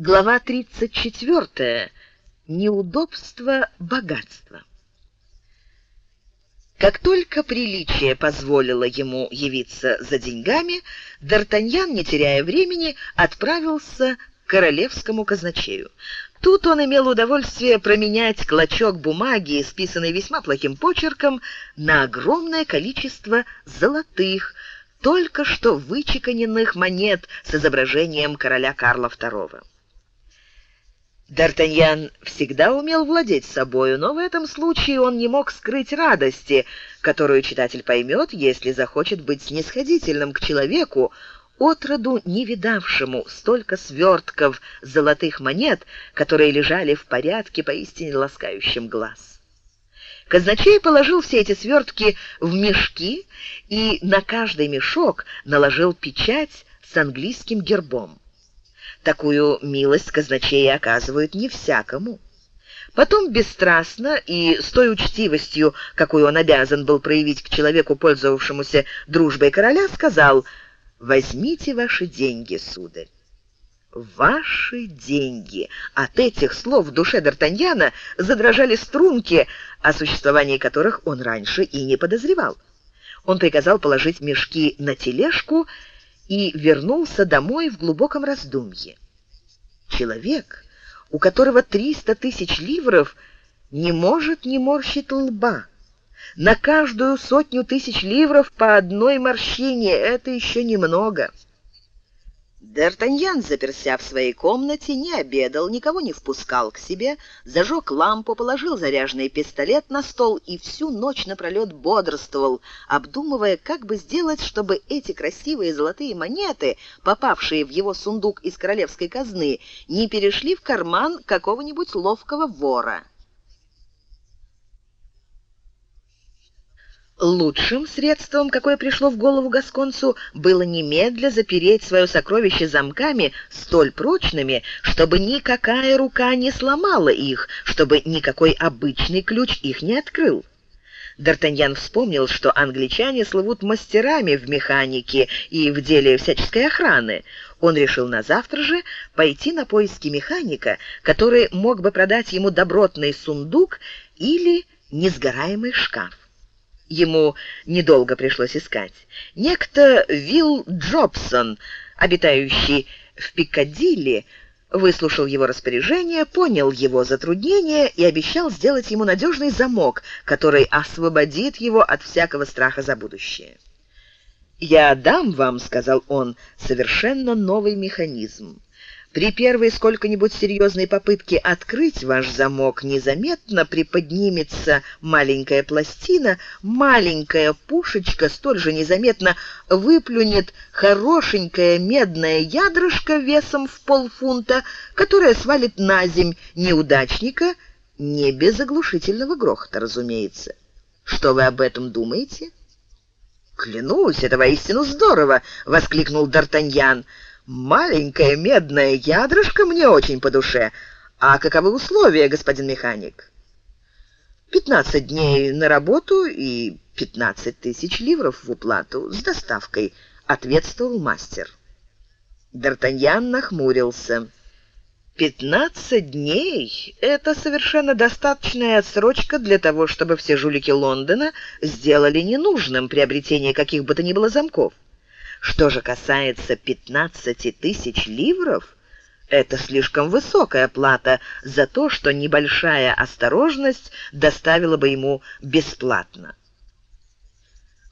Глава 34. Неудобство богатства. Как только приличие позволило ему явиться за деньгами, Д'Артаньян, не теряя времени, отправился к королевскому казначею. Тут он имел удовольствие променять клочок бумаги, исписанный весьма плохим почерком, на огромное количество золотых, только что вычеканенных монет с изображением короля Карла II. Д'Артаньян всегда умел владеть собою, но в этом случае он не мог скрыть радости, которую читатель поймет, если захочет быть снисходительным к человеку, отроду не видавшему столько свертков золотых монет, которые лежали в порядке поистине ласкающим глаз. Казначей положил все эти свертки в мешки и на каждый мешок наложил печать с английским гербом. Такую милость казначеи оказывают не всякому. Потом бесстрастно и с той учтивостью, какой он обязан был проявить к человеку, пользовавшемуся дружбой короля, сказал «Возьмите ваши деньги, сударь». «Ваши деньги!» От этих слов в душе Д'Артаньяна задрожали струнки, о существовании которых он раньше и не подозревал. Он приказал положить мешки на тележку и вернулся домой в глубоком раздумье. Человек, у которого триста тысяч ливров, не может не морщить лба. На каждую сотню тысяч ливров по одной морщине это еще немного. Д'Артаньян, заперся в своей комнате, не обедал, никого не впускал к себе, зажег лампу, положил заряженный пистолет на стол и всю ночь напролет бодрствовал, обдумывая, как бы сделать, чтобы эти красивые золотые монеты, попавшие в его сундук из королевской казны, не перешли в карман какого-нибудь ловкого вора. Лучшим средством, какое пришло в голову гасконцу, было немедля запереть свое сокровище замками столь прочными, чтобы никакая рука не сломала их, чтобы никакой обычный ключ их не открыл. Д'Артаньян вспомнил, что англичане слывут мастерами в механике и в деле всяческой охраны. Он решил на завтра же пойти на поиски механика, который мог бы продать ему добротный сундук или несгораемый шкаф. Ему недолго пришлось искать. Некто Вилл Джобсон, обитающий в Пикадилли, выслушал его распоряжение, понял его затруднение и обещал сделать ему надежный замок, который освободит его от всякого страха за будущее. «Я дам вам, — сказал он, — совершенно новый механизм. При первой сколько-нибудь серьезной попытке открыть ваш замок незаметно приподнимется маленькая пластина, маленькая пушечка столь же незаметно выплюнет хорошенькое медное ядрышко весом в полфунта, которое свалит на земь неудачника, не без оглушительного грохота, разумеется. Что вы об этом думаете? «Клянусь, это воистину здорово!» — воскликнул Д'Артаньян. Маленькое медное ядрышко мне очень по душе. А каковы условия, господин механик? Пятнадцать дней на работу и пятнадцать тысяч ливров в уплату с доставкой, ответствовал мастер. Д'Артаньян нахмурился. «Пятнадцать дней — это совершенно достаточная отсрочка для того, чтобы все жулики Лондона сделали ненужным приобретение каких бы то ни было замков. Что же касается 15 тысяч ливров, это слишком высокая плата за то, что небольшая осторожность доставила бы ему бесплатно.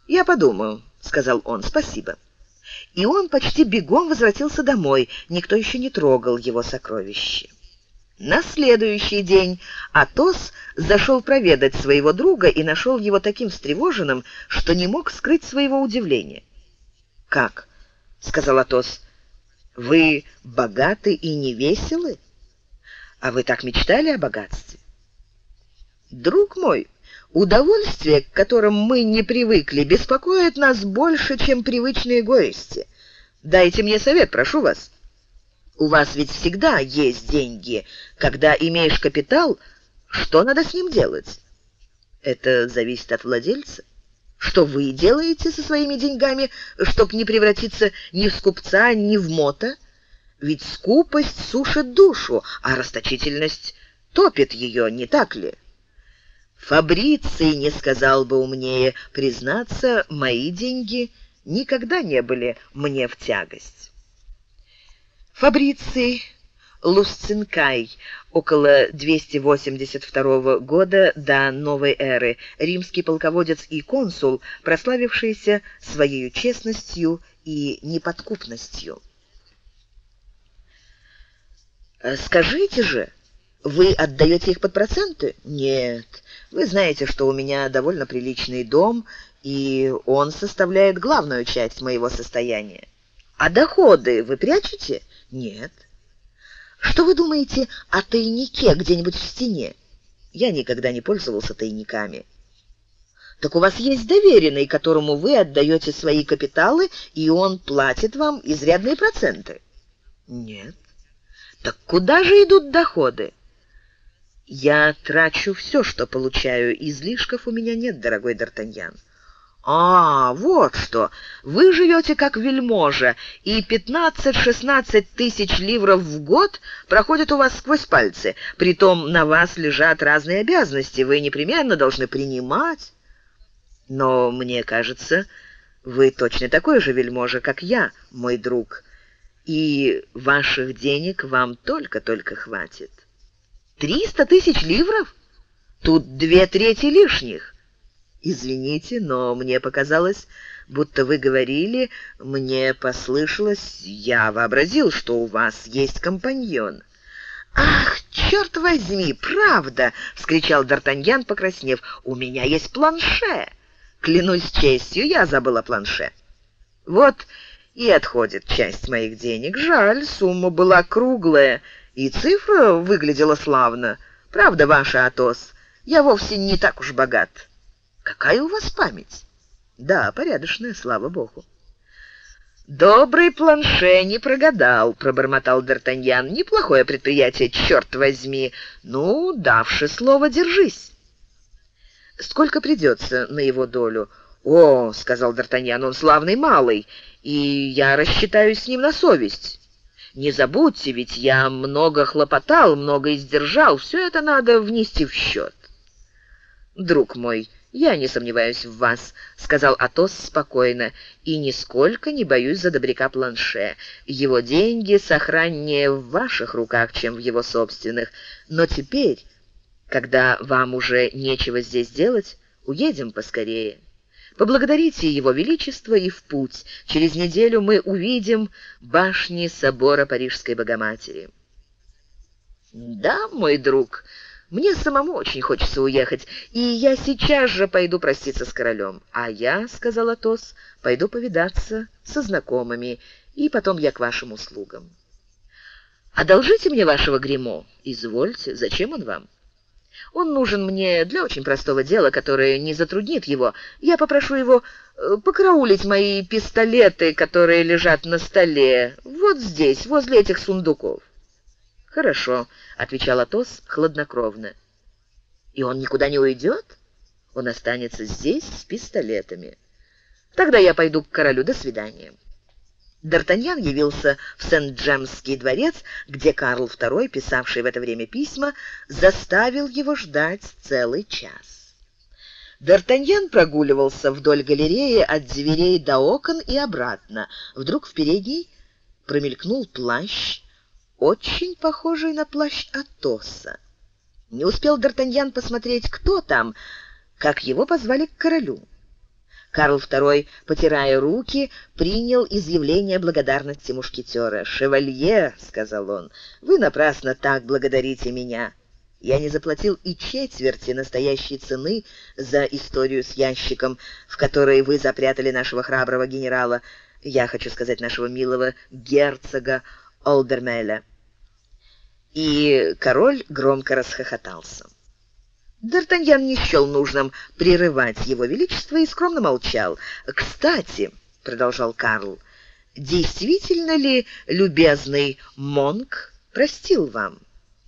«Я подумаю», — сказал он, — «спасибо». И он почти бегом возвратился домой, никто еще не трогал его сокровища. На следующий день Атос зашел проведать своего друга и нашел его таким встревоженным, что не мог скрыть своего удивления. «Как?» — сказал Атос. «Вы богаты и невеселы? А вы так мечтали о богатстве?» «Друг мой, удовольствие, к которым мы не привыкли, беспокоит нас больше, чем привычные горести. Дайте мне совет, прошу вас. У вас ведь всегда есть деньги. Когда имеешь капитал, что надо с ним делать?» «Это зависит от владельца». Что вы делаете со своими деньгами, чтобы не превратиться ни в скупца, ни в мота? Ведь скупость сушит душу, а расточительность топит ее, не так ли? Фабриций не сказал бы умнее, признаться, мои деньги никогда не были мне в тягость. Фабриций Лусцинкай, около 282 года до новой эры, римский полководец и консул, прославившийся своей честностью и неподкупностью. Скажите же, вы отдаете их под проценты? Нет. Вы знаете, что у меня довольно приличный дом, и он составляет главную часть моего состояния. А доходы вы прячете? Нет. Что вы думаете о тайнике где-нибудь в стене? Я никогда не пользовался тайниками. Так у вас есть доверенный, которому вы отдаете свои капиталы, и он платит вам изрядные проценты? Нет. Так куда же идут доходы? Я трачу все, что получаю, излишков у меня нет, дорогой Д'Артаньян. А, вот что. Вы живете как вельможа, и 15-16 тысяч ливров в год проходят у вас сквозь пальцы. Притом на вас лежат разные обязанности, вы непременно должны принимать. Но мне кажется, вы точно такой же вельможа, как я, мой друг и ваших денег вам только-только хватит. Триста тысяч ливров? Тут две трети лишних. Извините, но мне показалось, будто вы говорили, мне послышалось, я вообразил, что у вас есть компаньон. Ах, черт возьми, правда, вскричал Д'Артаньян, покраснев. У меня есть планше. Клянусь честью, я забыла планше. Вот и отходит часть моих денег. Жаль, сумма была круглая, и цифра выглядела славно. Правда, ваша Атос, я вовсе не так уж богат. Какая у вас память? Да, порядочная, слава богу. Добрый планше не прогадал, пробормотал Д'Артаньян. Неплохое предприятие, черт возьми. Ну, давши слово, держись. Сколько придется на его долю? «О, — сказал Д'Артаньян, — он славный малый, и я рассчитаюсь с ним на совесть. Не забудьте, ведь я много хлопотал, много издержал, все это надо внести в счет». «Друг мой, я не сомневаюсь в вас», — сказал Атос спокойно, «и нисколько не боюсь за добряка Планше. Его деньги сохраннее в ваших руках, чем в его собственных. Но теперь, когда вам уже нечего здесь делать, уедем поскорее». Поблагодарите его величество и в путь. Через неделю мы увидим башни собора Парижской Богоматери. Да, мой друг, мне самому очень хочется уехать, и я сейчас же пойду проститься с королем. А я, сказал Атос, пойду повидаться со знакомыми, и потом я к вашим услугам. Одолжите мне вашего гримо. Извольте, зачем он вам? Он нужен мне для очень простого дела, которое не затруднит его. Я попрошу его э, покараулить мои пистолеты, которые лежат на столе, вот здесь, возле этих сундуков. Хорошо, отвечал Атос хладнокровно. И он никуда не уйдет? Он останется здесь с пистолетами. Тогда я пойду к королю. До свидания. Д'Артаньян явился в Сент-Джемский дворец, где Карл II, писавший в это время письма, заставил его ждать целый час. Д'Артаньян прогуливался вдоль галереи от дверей до окон и обратно. Вдруг в передней промелькнул плащ, очень похожий на плащ Атоса. Не успел Д'Артаньян посмотреть, кто там, как его позвали к королю. Карл II, потирая руки, принял изъявление благодарности мушкетера. «Шевалье», — сказал он, — «вы напрасно так благодарите меня. Я не заплатил и четверти настоящей цены за историю с ящиком, в которой вы запрятали нашего храброго генерала, я хочу сказать нашего милого герцога Олдермеля». И король громко расхохотался. Д'Артаньян не счел нужным прерывать его величество и скромно молчал. «Кстати», — продолжал Карл, — «действительно ли любезный Монк простил вам?»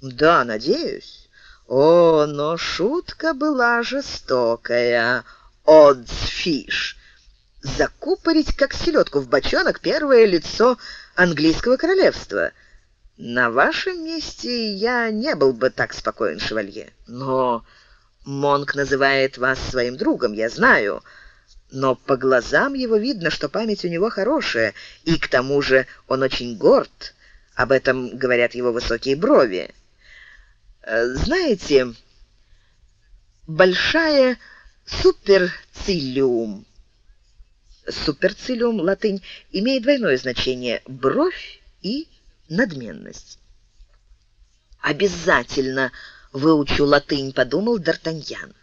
«Да, надеюсь». «О, но шутка была жестокая. Одсфиш. Закупорить, как селедку в бочонок, первое лицо английского королевства — На вашем месте я не был бы так спокоен, шевалье. Но Монк называет вас своим другом, я знаю. Но по глазам его видно, что память у него хорошая, и к тому же он очень горд. Об этом говорят его высокие брови. Знаете, большая суперцилиум. Суперцилиум латынь имеет двойное значение бровь и надменность. Обязательно выучу латынь, подумал Д'Артаньян.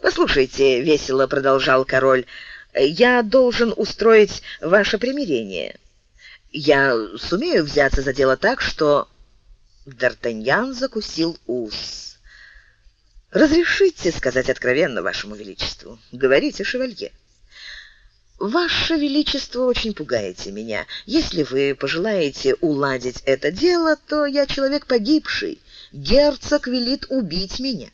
Послушайте, весело продолжал король. Я должен устроить ваше примирение. Я сумею взяться за дело так, что Д'Артаньян закусил ус. Разрешите сказать откровенно вашему величеству. Говорите, шевалье. Ваше величество очень пугаете меня. Если вы пожелаете уладить это дело, то я человек погибший. Герцог велит убить меня.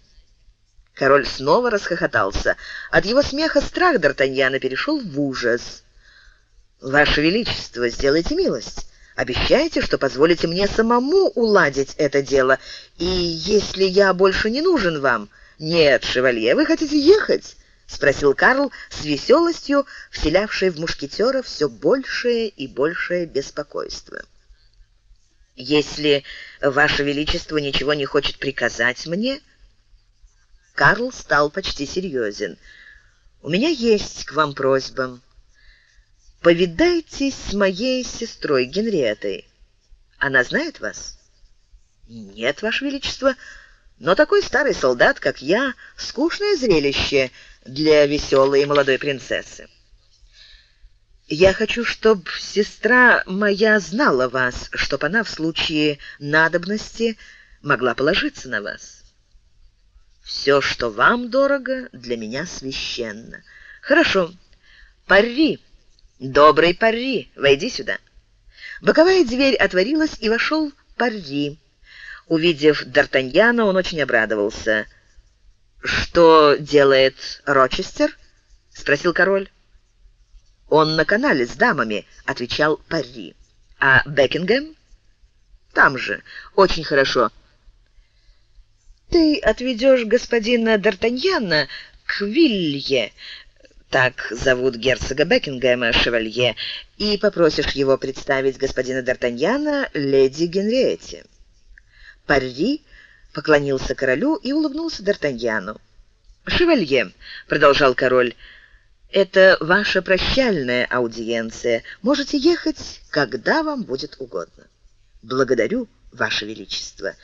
Король снова расхохотался. От его смеха страх Д'Артаньяна перешел в ужас. Ваше величество, сделайте милость. Обещайте, что позволите мне самому уладить это дело. И если я больше не нужен вам... Нет, шевалье, вы хотите ехать? Спросил Карл с веселостью, вселявшей в мушкетера все большее и большее беспокойство. Если ваше величество ничего не хочет приказать мне, Карл стал почти серьезен. У меня есть к вам просьба. Повидайтесь с моей сестрой Генриетой. Она знает вас? Нет, ваше величество, но такой старый солдат, как я, скучное зрелище для веселой молодой принцессы. Я хочу, чтобы сестра моя знала вас, чтобы она в случае надобности могла положиться на вас. Все, что вам дорого, для меня священно. Хорошо. Пари. Добрый Пари, войди сюда. Боковая дверь отворилась, и вошел Пари. Увидев Д'Артаньяна, он очень обрадовался. «Что делает Рочестер?» — спросил король. «Он на канале с дамами», — отвечал Пари. «А Бекингем?» «Там же. Очень хорошо. Ты отведешь господина Д'Артаньяна к Вилье, так зовут герцога Бекингема, шевалье, и попросишь его представить господина Д'Артаньяна леди Генриетте». Парри поклонился королю и улыбнулся Д'Артаньяну. «Шевалье», — продолжал король, — «это ваша прощальная аудиенция. Можете ехать, когда вам будет угодно». «Благодарю, ваше величество».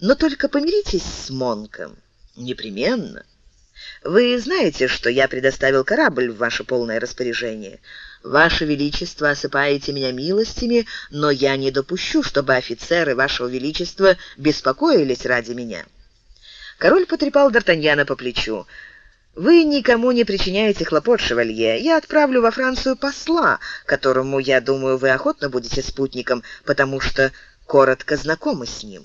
Но только помиритесь с Монком. Непременно. Вы знаете, что я предоставил корабль в ваше полное распоряжение. Ваше величество осыпаете меня милостями, но я не допущу, чтобы офицеры вашего величества беспокоились ради меня. Король потрепал Д'Артаньяна по плечу. Вы никому не причиняете хлопот, шевалье. Я отправлю во Францию посла, которому, я думаю, вы охотно будете спутником, потому что коротко знакомы с ним.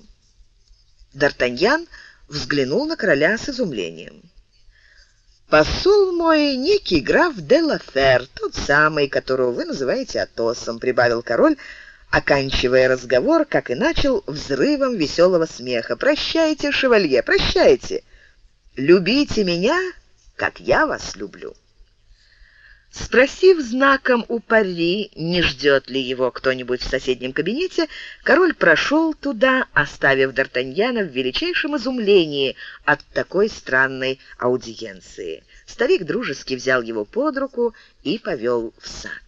Д'Артаньян взглянул на короля с изумлением. «Посол мой некий граф де Лафер, тот самый, которого вы называете Атосом», — прибавил король, оканчивая разговор, как и начал, взрывом веселого смеха. «Прощайте, шевалье, прощайте! Любите меня, как я вас люблю». Спросив знаком у Пари, не ждет ли его кто-нибудь в соседнем кабинете, король прошел туда, оставив Д'Артаньяна в величайшем изумлении от такой странной аудиенции. Старик дружески взял его под руку и повел в сад.